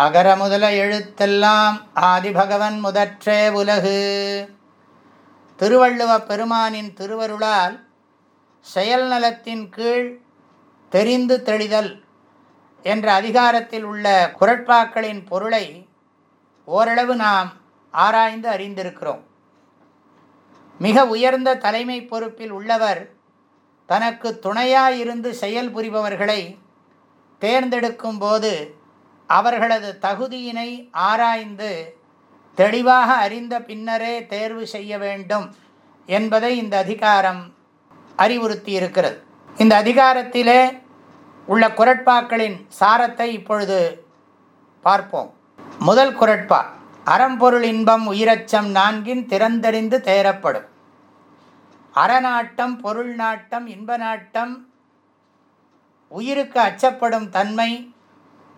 அகர முதல எழுத்தெல்லாம் ஆதிபகவன் முதற்றே உலகு. திருவள்ளுவ பெருமானின் திருவருளால் செயல் நலத்தின் கீழ் தெரிந்து தெளிதல் என்ற அதிகாரத்தில் உள்ள குரட்பாக்களின் பொருளை ஓரளவு நாம் ஆராய்ந்து அறிந்திருக்கிறோம். மிக உயர்ந்த தலைமை பொறுப்பில் உள்ளவர் தனக்கு துணையாயிருந்து செயல் புரிபவர்களை தேர்ந்தெடுக்கும் போது அவர்களது தகுதியினை ஆராய்ந்து தெளிவாக அறிந்த பின்னரே தேர்வு செய்ய வேண்டும் என்பதை இந்த அதிகாரம் அறிவுறுத்தி இருக்கிறது இந்த அதிகாரத்திலே உள்ள குரட்பாக்களின் சாரத்தை இப்பொழுது பார்ப்போம். முதல் குரட்பா அறம்பொருள் இன்பம் உயிரச்சம் நான்கின் திறந்தறிந்து தேரப்படும் அறநாட்டம் பொருள் நாட்டம் இன்ப நாட்டம் உயிருக்கு அச்சப்படும் தன்மை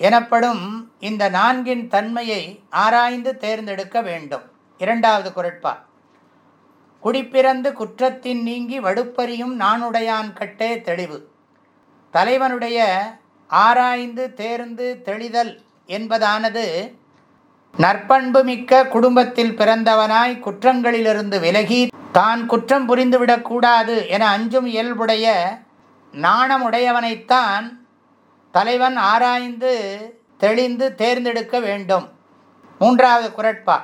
எனப்படும் இந்த நான்கின் தன்மையை ஆராய்ந்து தேர்ந்தெடுக்க வேண்டும். இரண்டாவது குரட்பா குடிப்பிறந்து குற்றத்தின் நீங்கி வடுப்பறியும் நானுடையான் கட்டே தெளிவு. தலைவனுடைய ஆராய்ந்து தேர்ந்து தெளிதல் என்பதானது நற்பண்பு மிக்க குடும்பத்தில் பிறந்தவனாய் குற்றங்களிலிருந்து விலகி தான் குற்றம் புரிந்துவிடக்கூடாது என அஞ்சும் இயல்புடைய நாணமுடையவனைத்தான் தலைவன் ஆராய்ந்து தெளிந்து தேர்ந்தெடுக்க வேண்டும். மூன்றாவது குரட்பா.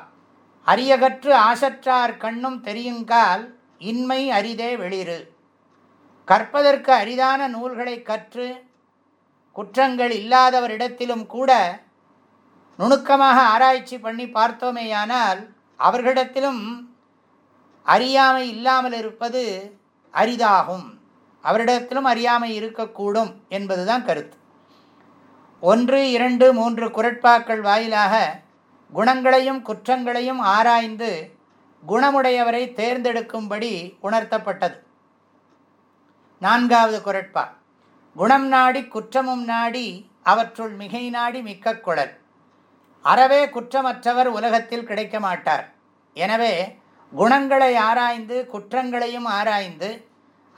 அரியகற்று ஆசற்றார் கண்ணும் தெரியுங்கால் இன்மை அரிதே வெளிறு. கற்பதற்கு அரிதான நூல்களை கற்று குற்றங்கள் இல்லாதவரிடத்திலும் கூட நுணுக்கமாக ஆராய்ச்சி பண்ணி பார்த்தோமேயானால் அவர்களிடத்திலும் அறியாமை இல்லாமல் இருப்பது அரிதாகும். அவரிடத்திலும் அறியாமை இருக்கக்கூடும் என்பதுதான் கருத்து. ஒன்று இரண்டு மூன்று குரட்பாக்கள் வாயிலாக குணங்களையும் குற்றங்களையும் ஆராய்ந்து குணமுடையவரை தேர்ந்தெடுக்கும்படி உணர்த்தப்பட்டது. நான்காவது குரட்பா. குணம் நாடி குற்றமும் நாடி அவற்றுள் மிகை நாடி மிக்க குழல். அறவே குற்றமற்றவர் உலகத்தில் கிடைக்க மாட்டார். எனவே குணங்களை ஆராய்ந்து குற்றங்களையும் ஆராய்ந்து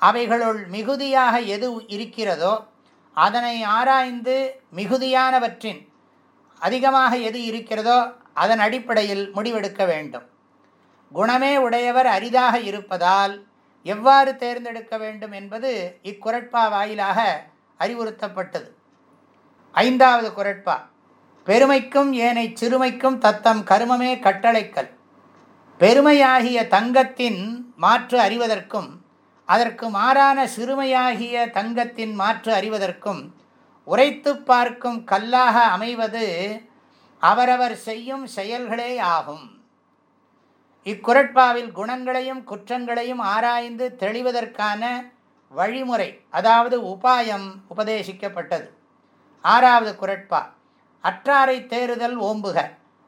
அவைகளுள் மிகுதியாக எது இருக்கிறதோ அதனை ஆராய்ந்து மிகுதியானவற்றின் அதிகமாக எது இருக்கிறதோ அதன் அடிப்படையில் முடிவெடுக்க வேண்டும். குணமே உடையவர் அரிதாக இருப்பதால் எவ்வாறு தேர்ந்தெடுக்க வேண்டும் என்பது இக்குரட்பா வாயிலாக அறிவுறுத்தப்பட்டது. ஐந்தாவது குரட்பா பெருமைக்கும் ஏனை சிறுமைக்கும் தத்தம் கருமமே கட்டளைக்கல். பெருமையாகிய தங்கத்தின் மாற்று அறிவதற்கும் அதற்கு மாறான சிறுமையாகிய தங்கத்தின் மாற்று அறிவதற்கும் உரைத்து பார்க்கும் கல்லாக அமைவது அவரவர் செய்யும் செயல்களே ஆகும். இக்குரட்பாவில் குணங்களையும் குற்றங்களையும் ஆராய்ந்து தெளிவதற்கான வழிமுறை அதாவது உபாயம் உபதேசிக்கப்பட்டது. ஆறாவது குரட்பா அற்றாரை தேறுதல் ஓம்புக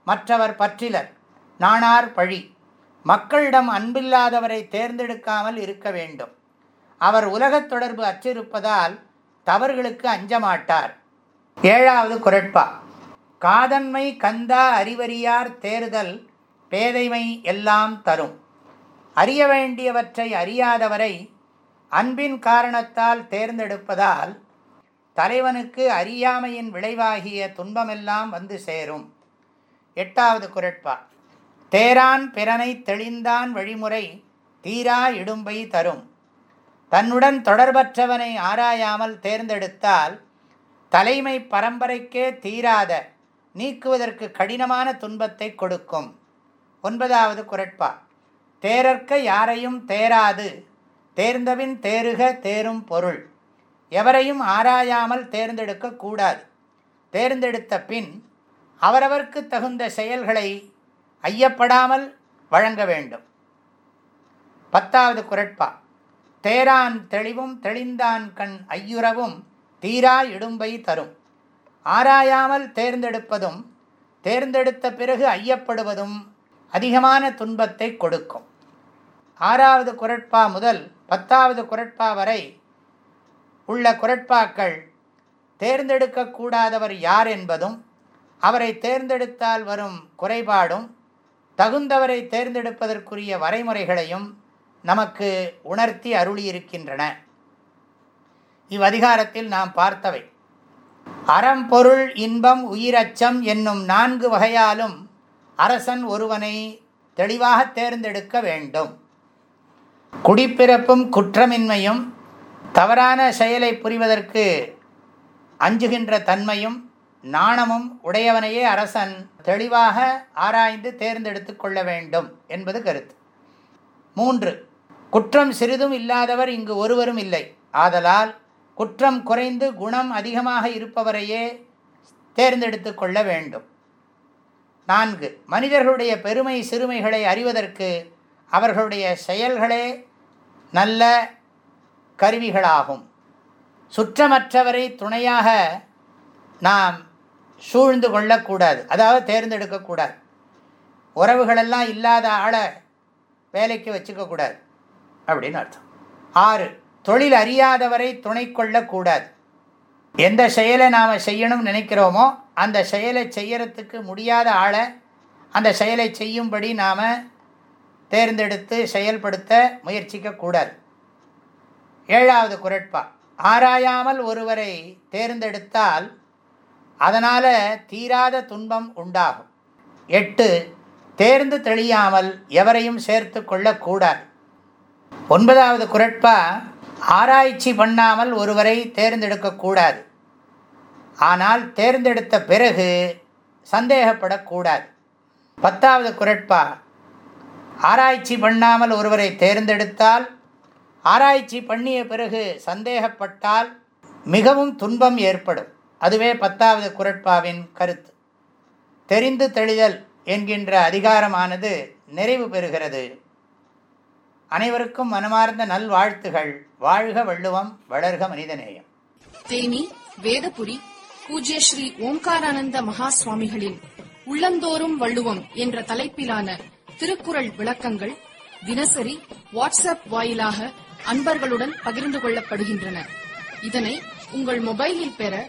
மற்றவர் பற்றிலர் நாணார் பழி. மக்களிடம் அன்பில்லாதவரை தேர்ந்தெடுக்காமல் இருக்க வேண்டும். அவர் உலகத் தொடர்பு அற்றிருப்பதால் தவறுகளுக்கு அஞ்சமாட்டார் ஏழாவது குரட்பா. காதன்மை கந்தா அறிவறியார் தேர்தல் பேதைமை எல்லாம் தரும். அறிய வேண்டியவற்றை அறியாதவரை அன்பின் காரணத்தால் தேர்ந்தெடுப்பதால் தலைவனுக்கு அறியாமையின் விளைவாகிய துன்பமெல்லாம் வந்து சேரும். எட்டாவது குரட்பா. தேரான் பிறனை தெளிந்தான் வழிமுறை தீரா இடும்பை தரும். தன்னுடன் தொடர்பற்றவனை ஆராயாமல் தேர்ந்தெடுத்தால் தலைமை பரம்பரைக்கே தீராத நீக்குவதற்கு கடினமான துன்பத்தை கொடுக்கும். ஒன்பதாவது குரட்பா தேரற்க யாரையும் தேராது தேர்ந்தபின் தேருக தேரும் பொருள். எவரையும் ஆராயாமல் தேர்ந்தெடுக்கக்கூடாது தேர்ந்தெடுத்த பின் அவரவர்க்கு தகுந்த செயல்களை ஐயப்படாமல் வழங்க வேண்டும். பத்தாவது குரட்பா. தேரான் தெளிவும் தெளிந்தான் கண் ஐயுறவும் தீரா இடும்பை தரும். ஆராயாமல் தேர்ந்தெடுப்பதும் தேர்ந்தெடுத்த பிறகு ஐயப்படுவதும் அதிகமான துன்பத்தை கொடுக்கும். ஆறாவது குரட்பா முதல் பத்தாவது குரட்பா வரை உள்ள குரட்பாக்கள் தேர்ந்தெடுக்கக்கூடாதவர் யார் என்பதும் அவரை தேர்ந்தெடுத்தால் வரும் குறைபாடும் தகுந்தவரை தேர்ந்தெடுப்பதற்குரிய வரைமுறைகளையும் நமக்கு உணர்த்தி அருளியிருக்கின்றன. இவ்வதிகாரத்தில் நாம் பார்த்தவை. அறம் பொருள் இன்பம் உயிரச்சம் என்னும் நான்கு வகையாலும் அரசன் ஒருவனை தெளிவாக தேர்ந்தெடுக்க வேண்டும். குடிப்பிறப்பும் குற்றமின்மையும் தவறான செயலை புரிவதற்கு அஞ்சுகின்ற தன்மையும் நாணமும் உடையவனையே அரசன் தெளிவாக ஆராய்ந்து தேர்ந்தெடுத்து கொள்ள வேண்டும் என்பது கருத்து. மூன்று குற்றம் சிறிதும் இல்லாதவர் இங்கு ஒருவரும் இல்லை. ஆதலால் குற்றம் குறைந்து குணம் அதிகமாக இருப்பவரையே தேர்ந்தெடுத்து கொள்ள வேண்டும். நான்கு மனிதர்களுடைய பெருமை சிறுமைகளை அறிவதற்கு அவர்களுடைய செயல்களே நல்ல கருவிகளாகும். சுற்றமற்றவரை துணையாக நாம் சூழ்ந்து கொள்ளக்கூடாது. அதாவது தேர்ந்தெடுக்கக்கூடாது. உறவுகளெல்லாம் இல்லாத ஆளை வேலைக்கு வச்சுக்கக்கூடாது. அப்படின்னு அர்த்தம். ஆறு தொழில் அறியாதவரை துணை கொள்ளக்கூடாது. எந்த செயலை நாம் செய்யணும்னு நினைக்கிறோமோ அந்த செயலை செய்யறதுக்கு முடியாத ஆளை அந்த செயலை செய்யும்படி நாம் தேர்ந்தெடுத்து செயல்படுத்த முயற்சிக்கக்கூடாது. ஏழாவது குரட்பா ஆராயாமல் ஒருவரை தேர்ந்தெடுத்தால் அதனால் தீராத துன்பம் உண்டாகும். எட்டு தேர்ந்து தெளியாமல் எவரையும் சேர்த்து கொள்ளக்கூடாது ஒன்பதாவது குரட்பா ஆராய்ச்சி பண்ணாமல் ஒருவரை தேர்ந்தெடுக்கக்கூடாது ஆனால் தேர்ந்தெடுத்த பிறகு சந்தேகப்படக்கூடாது பத்தாவது குரட்பா ஆராய்ச்சி பண்ணாமல் ஒருவரை தேர்ந்தெடுத்தால் ஆராய்ச்சி பண்ணிய பிறகு சந்தேகப்பட்டால் மிகவும் துன்பம் ஏற்படும். அதுவே பத்தாவது குரட்பாவின் கருத்து. தெரிந்து தெளிதல் என்கின்ற அதிகாரமானது நிறைவு பெறுகிறது. அனைவருக்கும் மனமார்ந்த நல்வாழ்த்துகள். வாழ்க வள்ளுவம் வளர்க மனிதநேயம். தேனி வேதபுரி பூஜ்ய ஸ்ரீ ஓம்காரானந்த மகா சுவாமிகளின் உள்ளந்தோறும் வள்ளுவம் என்ற தலைப்பிலான திருக்குறள் விளக்கங்கள் தினசரி வாட்ஸ்அப் வாயிலாக அன்பர்களுடன் பகிர்ந்து கொள்ளப்படுகின்றன. இதனை உங்கள் மொபைலில் பெற